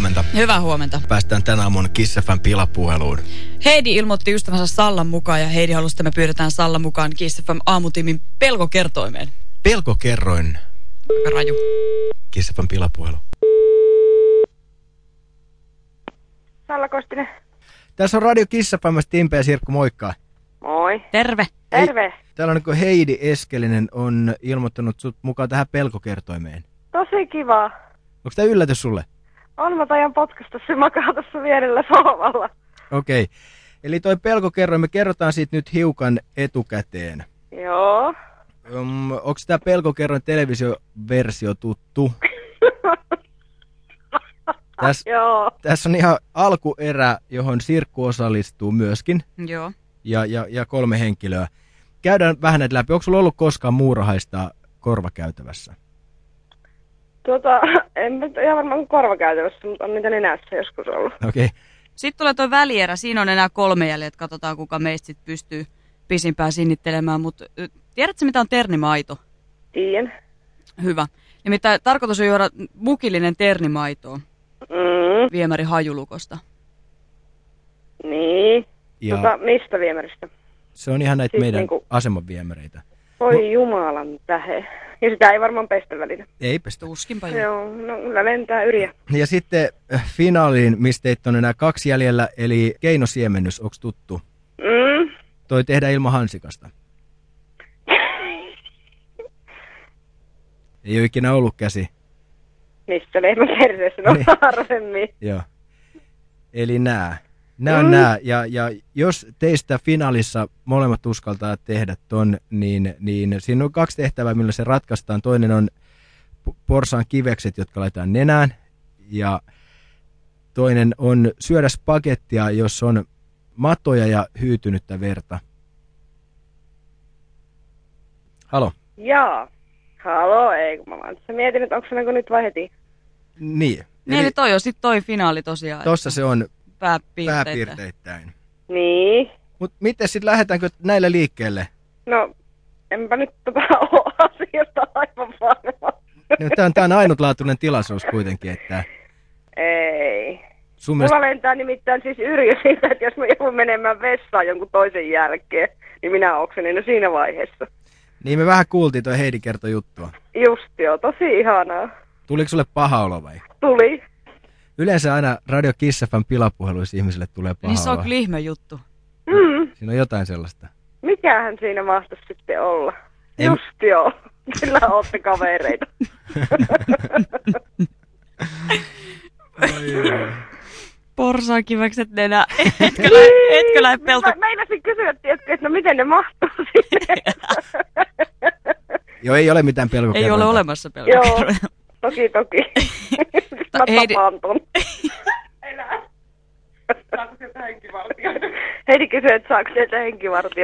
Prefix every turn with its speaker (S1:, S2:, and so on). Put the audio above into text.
S1: huomenta.
S2: Hyvää huomenta.
S1: Päästään tänä aamuna Kiss FM pilapuheluun.
S2: Heidi ilmoitti ystävänsä Sallan mukaan ja Heidi halusi, että me pyydetään Sallan mukaan Kiss FM aamutimin pelkokertoimeen.
S1: Pelkokerroin
S2: Aika raju.
S1: Kiss FM pilapuhelu.
S3: Salla Kostinen.
S1: Tässä on Radio Kiss FMstä Timpe ja Sirkku, moikka.
S3: Moi.
S2: Terve.
S3: Terve.
S1: Täällä on niin Heidi Eskelinen on ilmoittanut sut mukaan tähän pelkokertoimeen.
S3: Tosi kiva.
S1: Onko tämä yllätys sulle?
S3: On mä tajan potkasta, se makaa tuossa vierellä sohvalla.
S1: Okei. Okay. Eli toi pelkokerroin, me kerrotaan siitä nyt hiukan etukäteen.
S3: Joo.
S1: Um, onko tämä pelkokerroin televisioversio tuttu? Täs,
S3: Joo.
S1: tässä on ihan alkuerä, johon Sirkku osallistuu myöskin,
S2: Joo.
S1: ja, ja, ja kolme henkilöä. Käydään vähän näitä läpi. Onko sulla ollut koskaan muurahaista korvakäytävässä?
S3: Tuota, en ihan varmaan korvakäytävässä, mutta on niitä nenässä joskus ollut.
S1: Okei. Okay.
S2: Sitten tulee tuo välierä. Siinä on enää kolme jäljellä. Katsotaan, kuka meistä sit pystyy pisimpään sinnittelemään. Mutta tiedätkö, mitä on ternimaito?
S3: Tien.
S2: Hyvä. Nimittäin tarkoitus on juoda mukillinen ternimaitoa
S3: Mm,
S2: viemäri hajulukosta.
S3: niin.
S1: Ja
S3: Tuota, mistä viemäristä?
S1: se on ihan näitä
S3: siis
S1: meidän
S3: niinku-
S1: asemaviemäreitä.
S3: Voi jumalan tähe. Ja sitä ei varmaan pestä välillä.
S1: Ei pestä.
S2: Tuskinpa joo.
S3: Joo, no kyllä lentää yriä.
S1: Ja sitten äh, finaaliin, mistä teitä on enää kaksi jäljellä, eli keinosiemennys, onko tuttu?
S3: Mm.
S1: Toi tehdään ilman hansikasta. Ei ole ikinä ollut käsi.
S3: Mistä lehmä perseessä? No
S1: Niin.
S3: harvemmin.
S1: Joo. Eli nää. Nää on
S3: Mm.
S1: nää. Ja, ja jos teistä finaalissa molemmat uskaltaa tehdä ton, niin, niin siinä on kaksi tehtävää, millä se ratkaistaan. Toinen on porsaan kivekset, jotka laitetaan nenään. Ja toinen on syödä spagettia, jos on matoja ja hyytynyttä verta. Halo.
S3: Jaa. Halo, ei kun mä vaan tässä mietin, että onko se niinku nyt vai heti.
S1: Niin.
S2: Niin, eli toi on sitten toi finaali tosiaan.
S1: tossa se on
S2: pääpiirteitä.
S1: pääpiirteittäin.
S3: Niin.
S1: Mutta miten sitten lähdetäänkö näillä liikkeelle?
S3: No, enpä nyt tota ole asiasta aivan varma.
S1: No, Tämä on, tää on ainutlaatuinen tilaisuus kuitenkin, että
S3: Ei.
S1: sun mielestä...
S3: Mulla lentää nimittäin siis Yrjö siitä, että jos mä joudun menemään vessaan jonkun toisen jälkeen, niin minä oksenin no siinä vaiheessa.
S1: Niin me vähän kuultiin toi Heidi kertoi juttua.
S3: Just joo, tosi ihanaa.
S1: Tuliko sulle paha olo vai?
S3: Tuli.
S1: Yleensä aina Radio Kiss FM pilapuheluissa ihmisille tulee paha
S2: Niin se on kyllä juttu.
S3: Mm.
S1: Siinä on jotain sellaista.
S3: Mikähän siinä mahtaisi sitten olla?
S1: En-
S3: Just joo. Kyllä ootte kavereita.
S2: Porsaankivekset nenä. Etkö lähe, etkö lähe pelto...
S3: Mä meinasin kysyä, tiedätkö, että no miten ne mahtuu sinne.
S1: Joo, ei ole mitään pelkokerrointa.
S2: Ei ole olemassa
S3: Joo,
S2: pelkokerroja.
S3: toki toki. Mä
S2: Heidi-
S3: tapaan ton. Heidi kysyy, että saako sieltä henkivartioita.